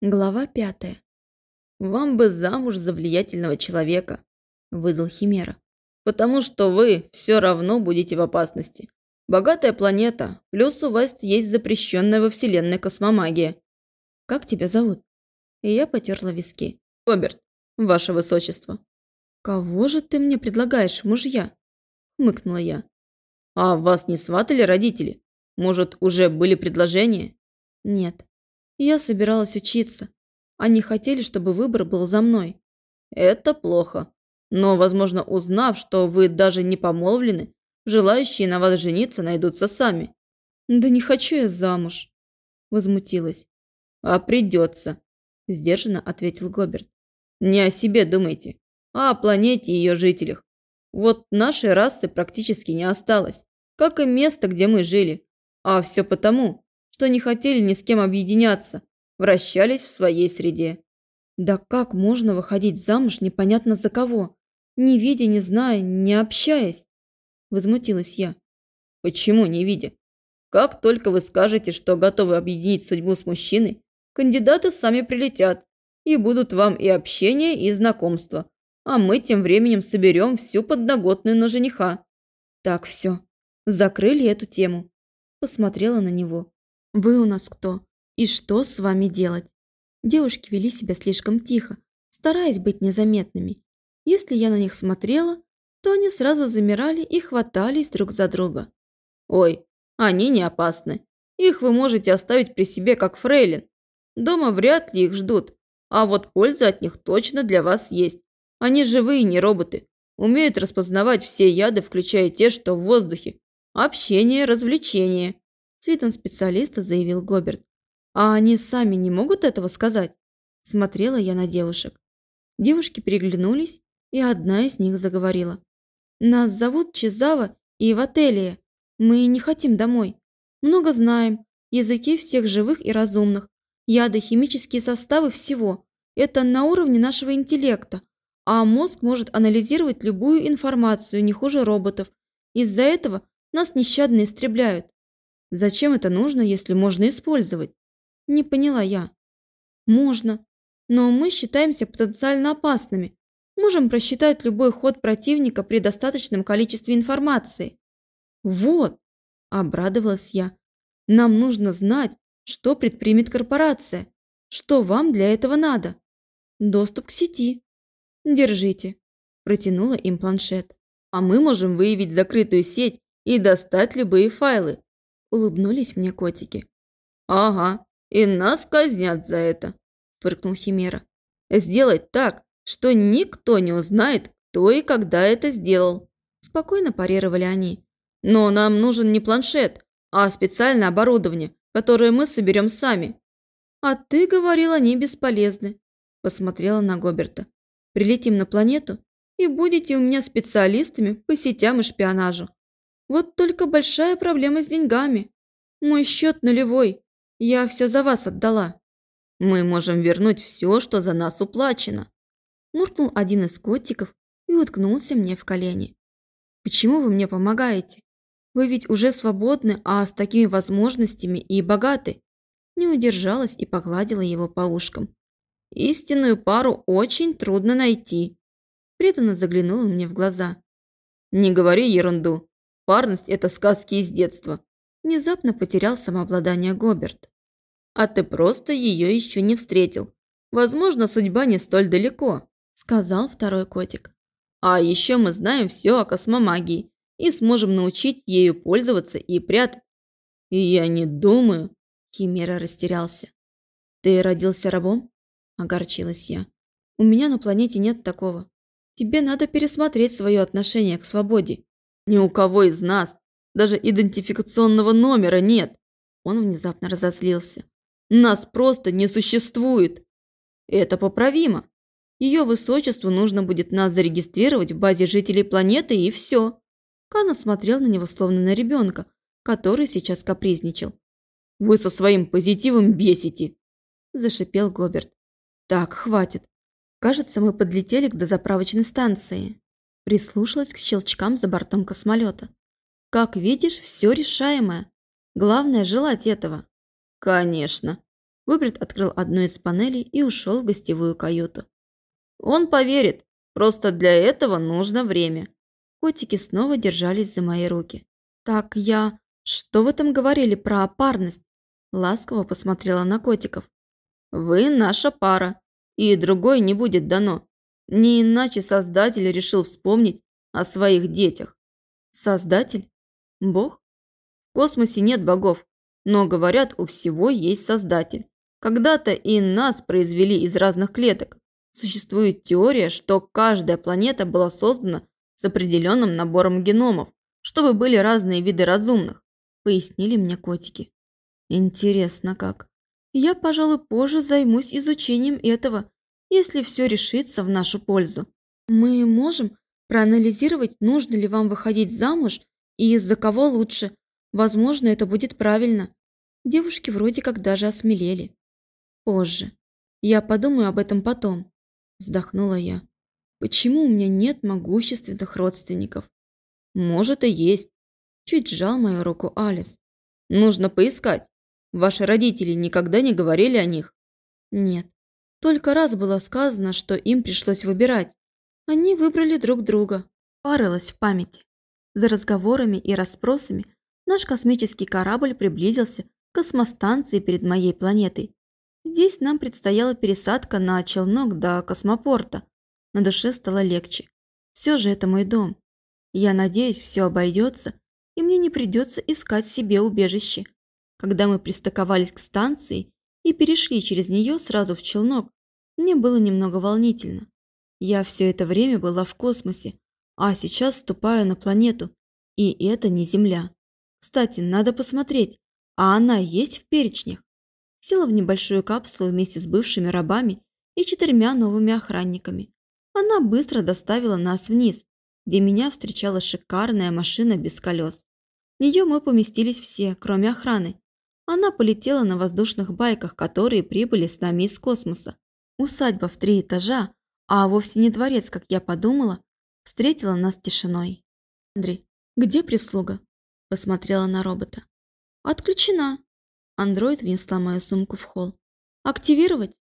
Глава пятая. «Вам бы замуж за влиятельного человека», – выдал Химера. «Потому что вы все равно будете в опасности. Богатая планета, плюс у вас есть запрещенная во Вселенной космомагия. Как тебя зовут?» И я потерла виски. «Роберт, ваше высочество». «Кого же ты мне предлагаешь, мужья?» – хмыкнула я. «А вас не сватали родители? Может, уже были предложения?» «Нет, я собиралась учиться. Они хотели, чтобы выбор был за мной. Это плохо. Но, возможно, узнав, что вы даже не помолвлены, желающие на вас жениться найдутся сами. Да не хочу я замуж. Возмутилась. А придется, сдержанно ответил Гоберт. Не о себе думайте, а о планете и ее жителях. Вот нашей расы практически не осталось, как и место, где мы жили. А все потому, что не хотели ни с кем объединяться, вращались в своей среде. Да как можно выходить замуж непонятно за кого, не видя, не зная, не общаясь? Возмутилась я. Почему не видя? Как только вы скажете, что готовы объединить судьбу с мужчиной, кандидаты сами прилетят и будут вам и общение, и знакомство. А мы тем временем соберем всю подноготную на жениха. Так, все. Закрыли эту тему. Посмотрела на него. Вы у нас кто? И что с вами делать? Девушки вели себя слишком тихо, стараясь быть незаметными. Если я на них смотрела, то они сразу замирали и хватались друг за друга. Ой, они не опасны. Их вы можете оставить при себе как фрейлин. Дома вряд ли их ждут, а вот польза от них точно для вас есть. Они живые, не роботы. Умеют распознавать все яды, включая те, что в воздухе. Общение, развлечение. С видом специалиста заявил Гоберт. «А они сами не могут этого сказать?» Смотрела я на девушек. Девушки переглянулись, и одна из них заговорила. «Нас зовут Чизава и Вателия. Мы не хотим домой. Много знаем. Языки всех живых и разумных. Яды, химические составы всего. Это на уровне нашего интеллекта. А мозг может анализировать любую информацию не хуже роботов. Из-за этого нас нещадно истребляют. Зачем это нужно, если можно использовать? Не поняла я. Можно. Но мы считаемся потенциально опасными. Можем просчитать любой ход противника при достаточном количестве информации. Вот, обрадовалась я. Нам нужно знать, что предпримет корпорация. Что вам для этого надо? Доступ к сети. Держите. Протянула им планшет. А мы можем выявить закрытую сеть и достать любые файлы. Улыбнулись мне котики. «Ага, и нас казнят за это», – фыркнул Химера. «Сделать так, что никто не узнает, кто и когда это сделал». Спокойно парировали они. «Но нам нужен не планшет, а специальное оборудование, которое мы соберем сами». «А ты говорил, они бесполезны», – посмотрела на Гоберта. «Прилетим на планету и будете у меня специалистами по сетям и шпионажу. Вот только большая проблема с деньгами. Мой счет нулевой. Я все за вас отдала. Мы можем вернуть все, что за нас уплачено. Муркнул один из котиков и уткнулся мне в колени. Почему вы мне помогаете? Вы ведь уже свободны, а с такими возможностями и богаты. Не удержалась и погладила его по ушкам. Истинную пару очень трудно найти. Преданно заглянула мне в глаза. Не говори ерунду. Парность – это сказки из детства. Внезапно потерял самообладание Гоберт. А ты просто ее еще не встретил. Возможно, судьба не столь далеко, сказал второй котик. А еще мы знаем все о космомагии и сможем научить ею пользоваться и прятать. И я не думаю, Химера растерялся. Ты родился рабом? Огорчилась я. У меня на планете нет такого. Тебе надо пересмотреть свое отношение к свободе ни у кого из нас даже идентификационного номера нет. Он внезапно разозлился. Нас просто не существует. Это поправимо. Ее высочеству нужно будет нас зарегистрировать в базе жителей планеты и все. Кана смотрел на него словно на ребенка, который сейчас капризничал. «Вы со своим позитивом бесите!» – зашипел Гоберт. «Так, хватит. Кажется, мы подлетели к дозаправочной станции» прислушалась к щелчкам за бортом космолета. Как видишь, все решаемое. Главное – желать этого. Конечно. Губерт открыл одну из панелей и ушел в гостевую каюту. Он поверит, просто для этого нужно время. Котики снова держались за мои руки. Так я... Что вы там говорили про парность? Ласково посмотрела на котиков. Вы наша пара, и другой не будет дано. Не иначе Создатель решил вспомнить о своих детях. Создатель? Бог? В космосе нет богов, но, говорят, у всего есть Создатель. Когда-то и нас произвели из разных клеток. Существует теория, что каждая планета была создана с определенным набором геномов, чтобы были разные виды разумных, пояснили мне котики. Интересно как. Я, пожалуй, позже займусь изучением этого, если все решится в нашу пользу. Мы можем проанализировать, нужно ли вам выходить замуж и за кого лучше. Возможно, это будет правильно. Девушки вроде как даже осмелели. Позже. Я подумаю об этом потом. Вздохнула я. Почему у меня нет могущественных родственников? Может и есть. Чуть сжал мою руку Алис. Нужно поискать. Ваши родители никогда не говорили о них? Нет. Только раз было сказано, что им пришлось выбирать. Они выбрали друг друга. Парилась в памяти. За разговорами и расспросами наш космический корабль приблизился к космостанции перед моей планетой. Здесь нам предстояла пересадка на челнок до космопорта. На душе стало легче. Все же это мой дом. Я надеюсь, все обойдется, и мне не придется искать себе убежище. Когда мы пристыковались к станции и перешли через нее сразу в челнок, мне было немного волнительно. Я все это время была в космосе, а сейчас ступаю на планету, и это не Земля. Кстати, надо посмотреть, а она есть в перечнях? Села в небольшую капсулу вместе с бывшими рабами и четырьмя новыми охранниками. Она быстро доставила нас вниз, где меня встречала шикарная машина без колес. В нее мы поместились все, кроме охраны, она полетела на воздушных байках, которые прибыли с нами из космоса. Усадьба в три этажа, а вовсе не дворец, как я подумала, встретила нас тишиной. «Андрей, где прислуга?» – посмотрела на робота. «Отключена». Андроид внесла мою сумку в холл. «Активировать?»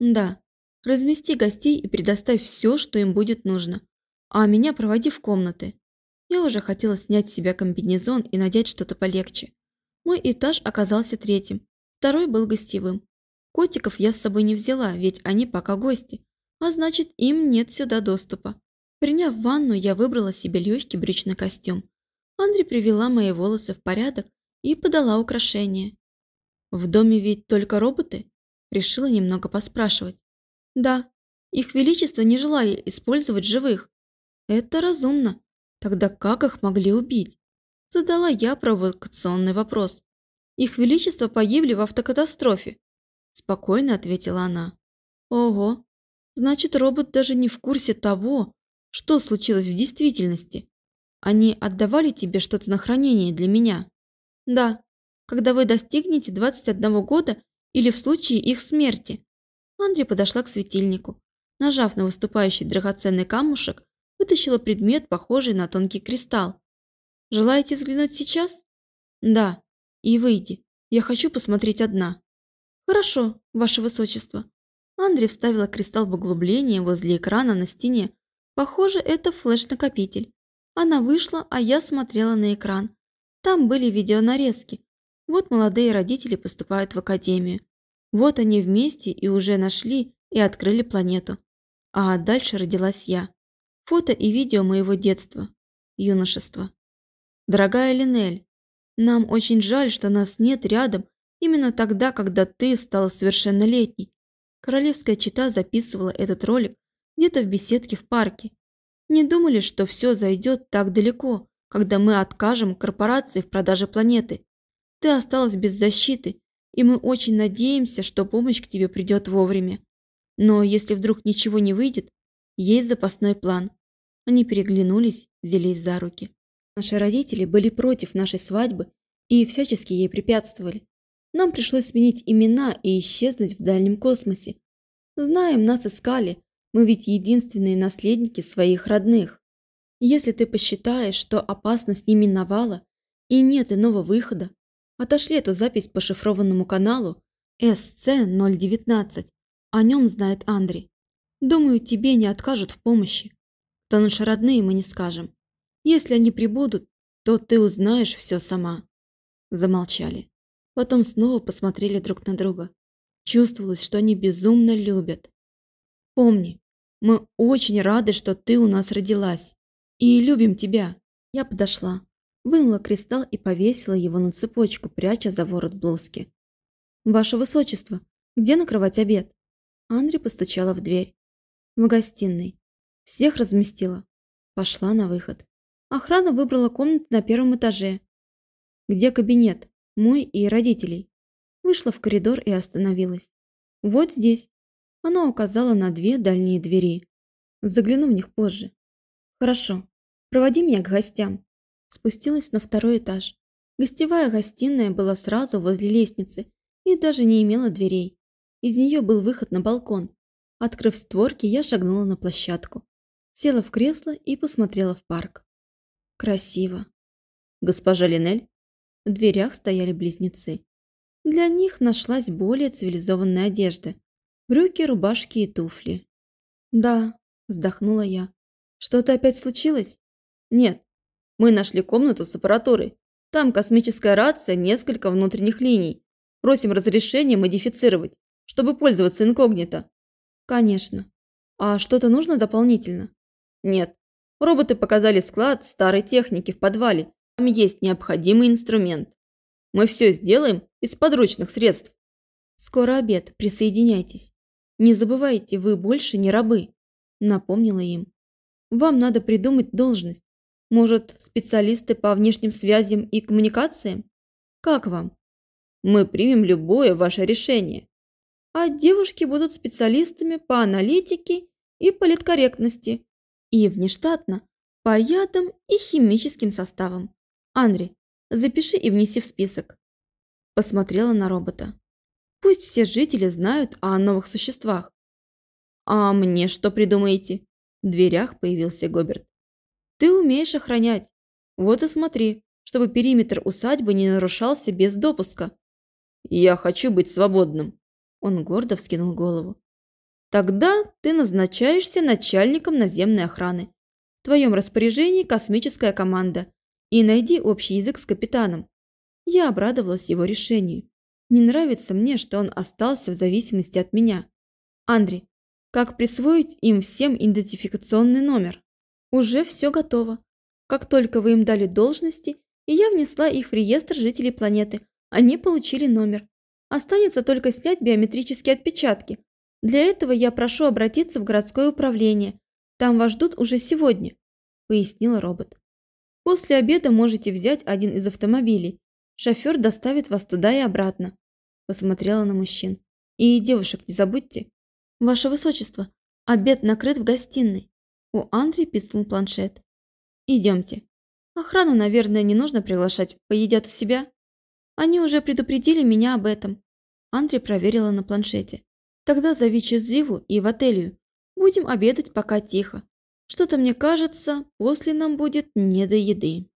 «Да. Размести гостей и предоставь все, что им будет нужно. А меня проводи в комнаты». Я уже хотела снять с себя комбинезон и надеть что-то полегче. Мой этаж оказался третьим, второй был гостевым. Котиков я с собой не взяла, ведь они пока гости, а значит им нет сюда доступа. Приняв ванну, я выбрала себе легкий брючный костюм. Андре привела мои волосы в порядок и подала украшения. В доме ведь только роботы? Решила немного поспрашивать. Да, их величество не желали использовать живых. Это разумно. Тогда как их могли убить? Задала я провокационный вопрос. Их Величество погибли в автокатастрофе. Спокойно ответила она. Ого, значит робот даже не в курсе того, что случилось в действительности. Они отдавали тебе что-то на хранение для меня? Да, когда вы достигнете 21 года или в случае их смерти. Андрей подошла к светильнику. Нажав на выступающий драгоценный камушек, вытащила предмет, похожий на тонкий кристалл. Желаете взглянуть сейчас? Да. И выйди. Я хочу посмотреть одна. Хорошо, ваше высочество. Андрей вставила кристалл в углубление возле экрана на стене. Похоже, это флеш-накопитель. Она вышла, а я смотрела на экран. Там были видеонарезки. Вот молодые родители поступают в академию. Вот они вместе и уже нашли и открыли планету. А дальше родилась я. Фото и видео моего детства, юношества. Дорогая Линель, нам очень жаль, что нас нет рядом именно тогда, когда ты стала совершеннолетней. Королевская чита записывала этот ролик где-то в беседке в парке. Не думали, что все зайдет так далеко, когда мы откажем корпорации в продаже планеты. Ты осталась без защиты, и мы очень надеемся, что помощь к тебе придет вовремя. Но если вдруг ничего не выйдет, есть запасной план. Они переглянулись, взялись за руки. Наши родители были против нашей свадьбы и всячески ей препятствовали. Нам пришлось сменить имена и исчезнуть в дальнем космосе. Знаем, нас искали, мы ведь единственные наследники своих родных. Если ты посчитаешь, что опасность не миновала и нет иного выхода, отошли эту запись по шифрованному каналу, СЦ-019. О нем знает Андри. Думаю, тебе не откажут в помощи. Кто наши родные, мы не скажем. Если они прибудут, то ты узнаешь все сама. Замолчали. Потом снова посмотрели друг на друга. Чувствовалось, что они безумно любят. Помни, мы очень рады, что ты у нас родилась. И любим тебя. Я подошла, вынула кристалл и повесила его на цепочку, пряча за ворот блузки. «Ваше Высочество, где накрывать обед?» Андре постучала в дверь. «В гостиной. Всех разместила». Пошла на выход. Охрана выбрала комнату на первом этаже. «Где кабинет? Мой и родителей?» Вышла в коридор и остановилась. «Вот здесь». Она указала на две дальние двери. Загляну в них позже. «Хорошо. Проводи меня к гостям». Спустилась на второй этаж. Гостевая гостиная была сразу возле лестницы и даже не имела дверей. Из нее был выход на балкон. Открыв створки, я шагнула на площадку. Села в кресло и посмотрела в парк. Красиво. Госпожа Линель? В дверях стояли близнецы. Для них нашлась более цивилизованная одежда. Брюки, рубашки и туфли. «Да», – вздохнула я. «Что-то опять случилось?» «Нет. Мы нашли комнату с аппаратурой. Там космическая рация, несколько внутренних линий. Просим разрешения модифицировать, чтобы пользоваться инкогнито. Конечно. А что-то нужно дополнительно? Нет. Роботы показали склад старой техники в подвале. Там есть необходимый инструмент. Мы все сделаем из подручных средств. Скоро обед, присоединяйтесь. Не забывайте, вы больше не рабы. Напомнила им. Вам надо придумать должность. Может, специалисты по внешним связям и коммуникациям? Как вам? Мы примем любое ваше решение. А девушки будут специалистами по аналитике и политкорректности. И внештатно по ядам и химическим составам. Анри, запиши и внеси в список. Посмотрела на робота. Пусть все жители знают о новых существах. А мне что придумаете? В дверях появился Гоберт. Ты умеешь охранять. Вот и смотри, чтобы периметр усадьбы не нарушался без допуска. Я хочу быть свободным. Он гордо вскинул голову. Тогда ты назначаешься начальником наземной охраны. В твоем распоряжении космическая команда. И найди общий язык с капитаном. Я обрадовалась его решению. Не нравится мне, что он остался в зависимости от меня. Андрей, как присвоить им всем идентификационный номер? Уже все готово. Как только вы им дали должности, и я внесла их в реестр жителей планеты, они получили номер. Останется только снять биометрические отпечатки. Для этого я прошу обратиться в городское управление. Там вас ждут уже сегодня», – пояснил робот. «После обеда можете взять один из автомобилей. Шофер доставит вас туда и обратно», – посмотрела на мужчин. «И девушек не забудьте». «Ваше Высочество, обед накрыт в гостиной». У Андрея пискнул планшет. «Идемте. Охрану, наверное, не нужно приглашать, поедят у себя». Они уже предупредили меня об этом. Андре проверила на планшете. Тогда зови Чизиву и в отелью. Будем обедать пока тихо. Что-то мне кажется, после нам будет не до еды.